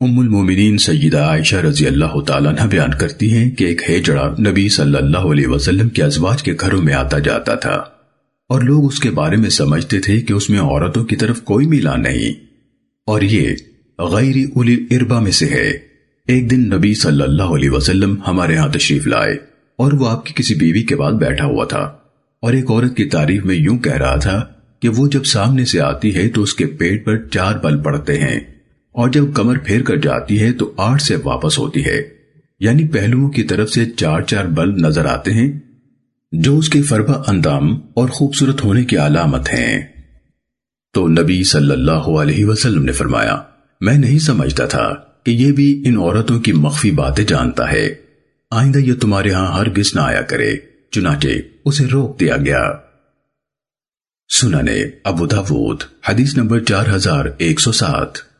ام المومنین سیدہ عائشہ رضی اللہ تعالیٰ عنہ بیان کرتی ہیں کہ ایک ہیجڑا نبی صلی اللہ علیہ وسلم کے ازواج کے گھروں میں آتا جاتا تھا اور لوگ اس کے بارے میں سمجھتے تھے کہ اس میں عورتوں کی طرف کوئی ملا نہیں۔ اور یہ غیر اولی اربا میں سے ہے۔ ایک دن نبی صلی اللہ علیہ وسلم ہمارے ہاں تشریف لائے اور وہ آپ کی کسی بیوی کے بعد بیٹھا ہوا تھا اور ایک عورت کی تعریف میں یوں کہہ رہا تھا کہ وہ جب سامنے سے آتی ہے تو اس کے پیٹ پر چار بل پڑتے ہیں۔ اور جب کمر پھیر کر جاتی ہے تو آٹھ سے واپس ہوتی ہے۔ یعنی پہلوؤں کی طرف سے چار چار بل نظر آتے ہیں، جو اس کے فربا اندام اور خوبصورت ہونے کی علامت ہیں۔ تو نبی صلی اللہ علیہ وسلم نے فرمایا، میں نہیں سمجھتا تھا کہ یہ بھی ان عورتوں کی مخفی باتیں جانتا ہے۔ آئندہ یہ تمہارے ہاں ہر گس نہ آیا کرے، چنانچہ اسے روک دیا گیا۔ سننے ابو داود، حدیث نمبر چار ہزار ایک سو سات۔